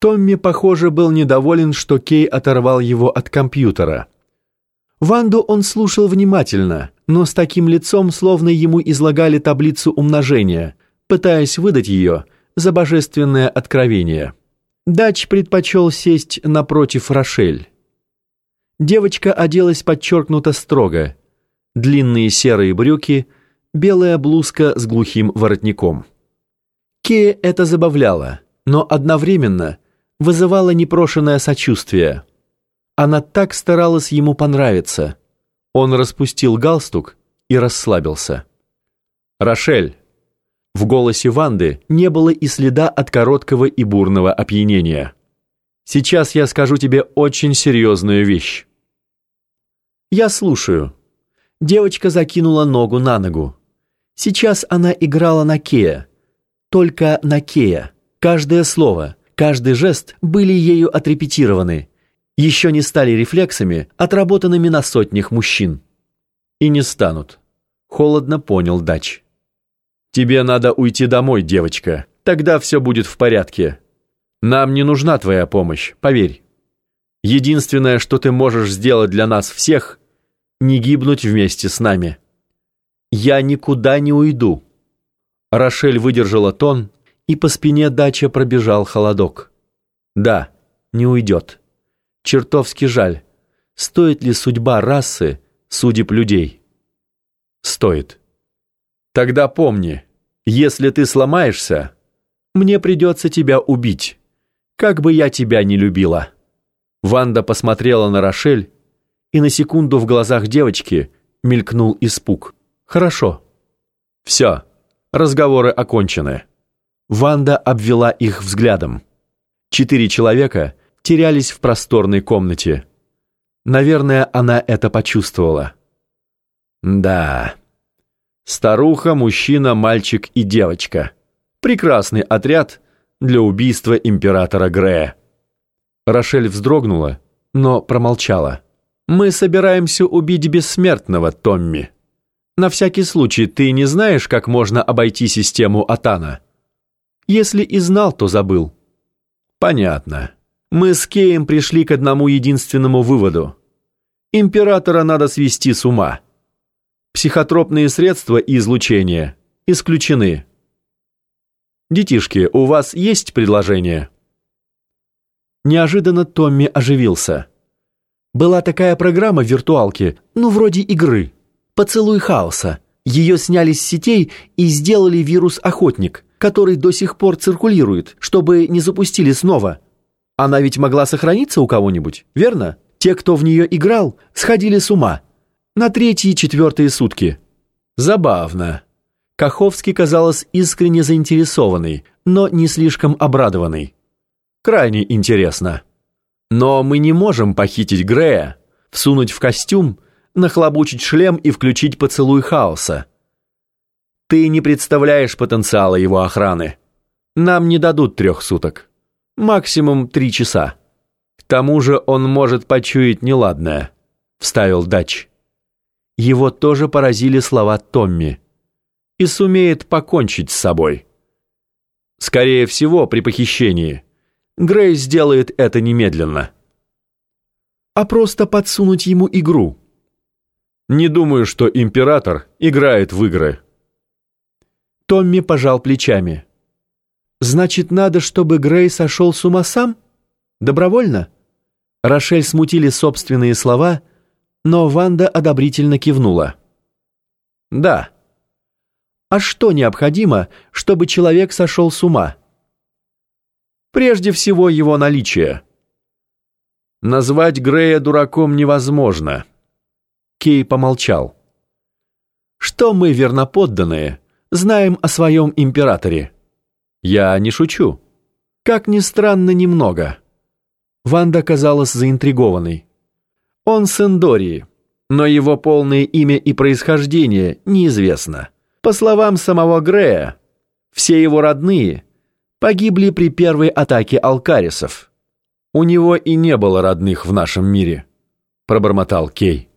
Томми, похоже, был недоволен, что Кей оторвал его от компьютера. Ванду он слушал внимательно, но с таким лицом, словно ему излагали таблицу умножения, пытаясь выдать ее за божественное откровение. Дач предпочел сесть напротив Рошель. Девочка оделась подчеркнуто строго. Длинные серые брюки, белая блузка с глухим воротником. Кея это забавляло, но одновременно вызывало непрошенное сочувствие. Она так старалась ему понравиться. Он распустил галстук и расслабился. «Рошель!» В голосе Ванды не было и следа от короткого и бурного опьянения. «Сейчас я скажу тебе очень серьезную вещь. «Я слушаю». Девочка закинула ногу на ногу. Сейчас она играла на Кея. Только на Кея. Каждое слово, каждый жест были ею отрепетированы. Еще не стали рефлексами, отработанными на сотнях мужчин. И не станут. Холодно понял Дач. «Тебе надо уйти домой, девочка. Тогда все будет в порядке. Нам не нужна твоя помощь, поверь. Единственное, что ты можешь сделать для нас всех, не гибнуть вместе с нами. Я никуда не уйду. Рошель выдержала тон, и по спине дача пробежал холодок. Да, не уйдет. Чертовски жаль. Стоит ли судьба расы судеб людей? Стоит. Тогда помни, если ты сломаешься, мне придется тебя убить, как бы я тебя не любила. Ванда посмотрела на Рошель, и на секунду в глазах девочки мелькнул испуг. «Хорошо. Все, разговоры окончены». Ванда обвела их взглядом. Четыре человека терялись в просторной комнате. Наверное, она это почувствовала. Да. Старуха, мужчина, мальчик и девочка. Прекрасный отряд для убийства императора Грея. Рошель вздрогнула, но промолчала. Мы собираемся убить бессмертного, Томми. На всякий случай, ты не знаешь, как можно обойти систему Атана? Если и знал, то забыл. Понятно. Мы с Кеем пришли к одному единственному выводу. Императора надо свести с ума. Психотропные средства и излучение исключены. Детишки, у вас есть предложение? Неожиданно Томми оживился. Была такая программа в виртуалке, ну, вроде игры. «Поцелуй хаоса». Ее сняли с сетей и сделали вирус-охотник, который до сих пор циркулирует, чтобы не запустили снова. Она ведь могла сохраниться у кого-нибудь, верно? Те, кто в нее играл, сходили с ума. На третьи-четвертые сутки. Забавно. Каховский казалось искренне заинтересованный, но не слишком обрадованный. Крайне интересно. Но мы не можем похитить Грея, всунуть в костюм, нахлобучить шлем и включить поцелуй хаоса. Ты не представляешь потенциала его охраны. Нам не дадут трех суток. Максимум три часа. К тому же он может почуять неладное, вставил Дач. Его тоже поразили слова Томми. И сумеет покончить с собой. Скорее всего, при похищении – Грей сделает это немедленно. А просто подсунуть ему игру. Не думаю, что император играет в игры. Томми пожал плечами. Значит, надо, чтобы Грей сошел с ума сам? Добровольно? Рошель смутили собственные слова, но Ванда одобрительно кивнула. Да. А что необходимо, чтобы человек сошел с ума? Прежде всего его наличие. Назвать Грея дураком невозможно. Кей помолчал. Что мы, верноподданные, знаем о своем императоре? Я не шучу. Как ни странно, немного. Ванда казалась заинтригованной. Он с Эндории, но его полное имя и происхождение неизвестно. По словам самого Грея, все его родные – погибли при первой атаке алкарисов. У него и не было родных в нашем мире, пробормотал Кей.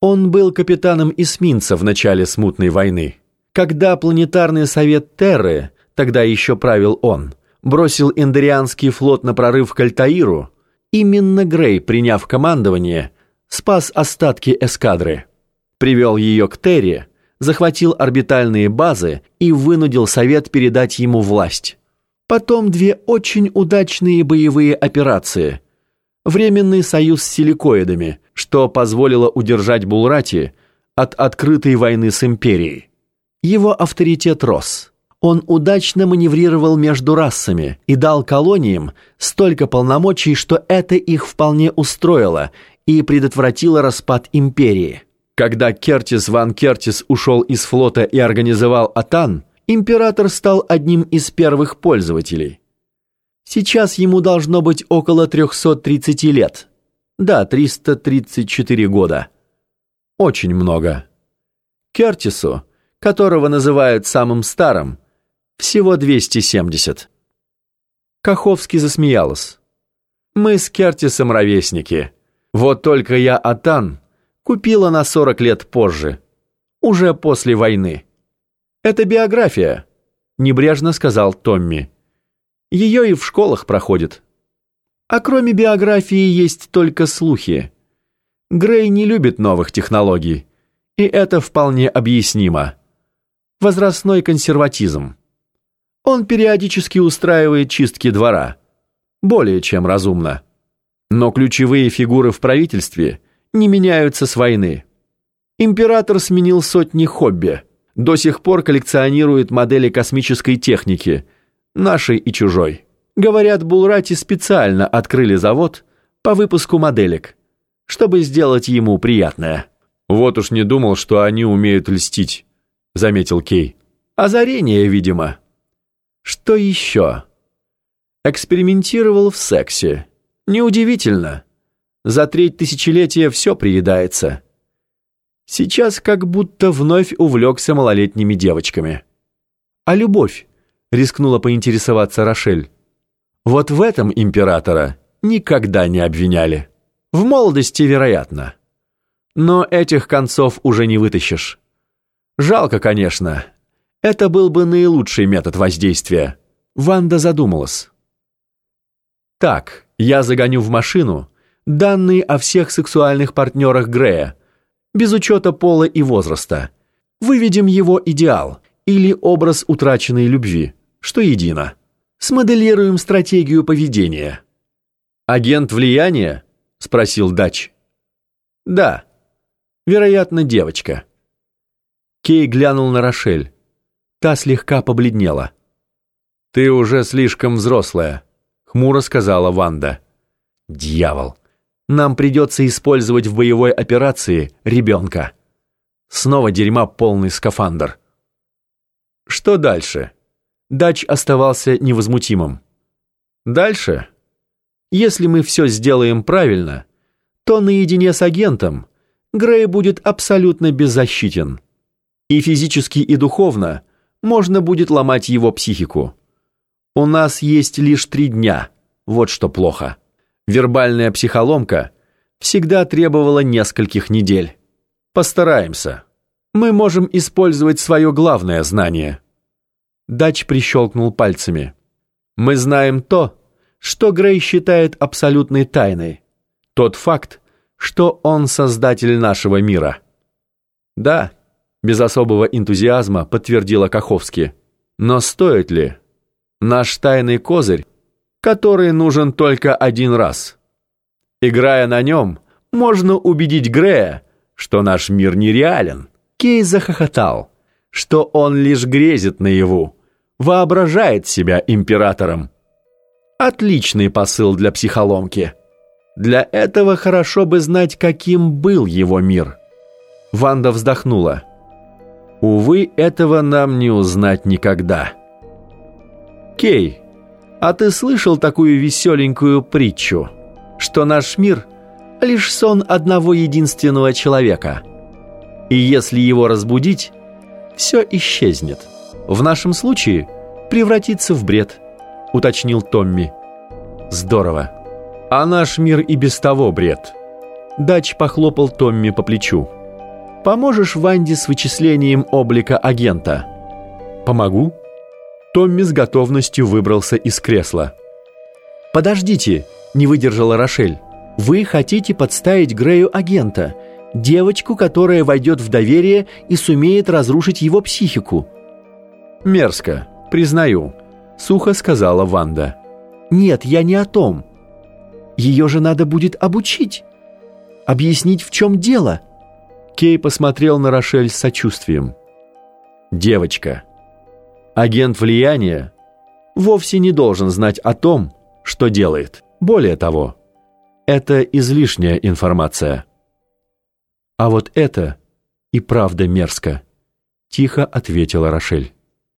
Он был капитаном эсминца в начале смутной войны. Когда планетарный совет Терры, тогда еще правил он, бросил Эндерианский флот на прорыв к Альтаиру, именно Грей, приняв командование, спас остатки эскадры, привел ее к Терри, захватил орбитальные базы и вынудил Совет передать ему власть. Потом две очень удачные боевые операции. Временный союз с силикоидами, что позволило удержать Булрати от открытой войны с империей. Его авторитет рос. Он удачно маневрировал между расами и дал колониям столько полномочий, что это их вполне устроило и предотвратило распад империи. Когда Кертис ван Кертис ушел из флота и организовал Атан, император стал одним из первых пользователей. Сейчас ему должно быть около 330 лет. Да, 334 года. Очень много. Кертису, которого называют самым старым, всего 270. Каховский засмеялась. Мы с Кертисом ровесники. Вот только я Атан купила на 40 лет позже, уже после войны. Это биография, небрежно сказал Томми. Ее и в школах проходит. А кроме биографии есть только слухи. Грей не любит новых технологий, и это вполне объяснимо. Возрастной консерватизм. Он периодически устраивает чистки двора. Более чем разумно. Но ключевые фигуры в правительстве не меняются с войны. Император сменил сотни хобби. До сих пор коллекционирует модели космической техники, нашей и чужой. Говорят, Булрати специально открыли завод по выпуску моделек – чтобы сделать ему приятное. Вот уж не думал, что они умеют льстить, заметил Кей. Озарение, видимо. Что еще? Экспериментировал в сексе. Неудивительно. За треть тысячелетия все приедается. Сейчас как будто вновь увлекся малолетними девочками. А любовь? Рискнула поинтересоваться Рошель. Вот в этом императора никогда не обвиняли. В молодости, вероятно. Но этих концов уже не вытащишь. Жалко, конечно. Это был бы наилучший метод воздействия. Ванда задумалась. Так, я загоню в машину данные о всех сексуальных партнерах Грея, без учета пола и возраста. Выведем его идеал или образ утраченной любви, что едино. Смоделируем стратегию поведения. Агент влияния спросил Дач. Да. Вероятно, девочка. Кей глянул на Рошель. Та слегка побледнела. Ты уже слишком взрослая, хмуро сказала Ванда. Дьявол. Нам придется использовать в боевой операции ребенка. Снова дерьма полный скафандр. Что дальше? Дач оставался невозмутимым. Дальше если мы все сделаем правильно, то наедине с агентом Грей будет абсолютно беззащитен. И физически, и духовно можно будет ломать его психику. У нас есть лишь три дня, вот что плохо. Вербальная психоломка всегда требовала нескольких недель. Постараемся. Мы можем использовать свое главное знание. Дач прищелкнул пальцами. Мы знаем то, что Грей считает абсолютной тайной. Тот факт, что он создатель нашего мира. Да, без особого энтузиазма подтвердила Каховски. Но стоит ли? Наш тайный козырь, который нужен только один раз. Играя на нем, можно убедить Грея, что наш мир нереален. Кей захохотал, что он лишь грезит наяву, воображает себя императором. Отличный посыл для психоломки. Для этого хорошо бы знать, каким был его мир. Ванда вздохнула. Увы, этого нам не узнать никогда. Кей, а ты слышал такую веселенькую притчу, что наш мир — лишь сон одного единственного человека? И если его разбудить, все исчезнет. В нашем случае превратится в бред — уточнил Томми. Здорово. А наш мир и без того бред. Дач похлопал Томми по плечу. Поможешь Ванде с вычислением облика агента? Помогу. Томми с готовностью выбрался из кресла. «Подождите!» — не выдержала Рошель. «Вы хотите подставить Грею агента, девочку, которая войдет в доверие и сумеет разрушить его психику». «Мерзко, признаю», — сухо сказала Ванда. «Нет, я не о том. Ее же надо будет обучить, объяснить, в чем дело». Кей посмотрел на Рошель с сочувствием. «Девочка, агент влияния вовсе не должен знать о том, что делает. Более того, это излишняя информация». «А вот это и правда мерзко», — тихо ответила Рошель.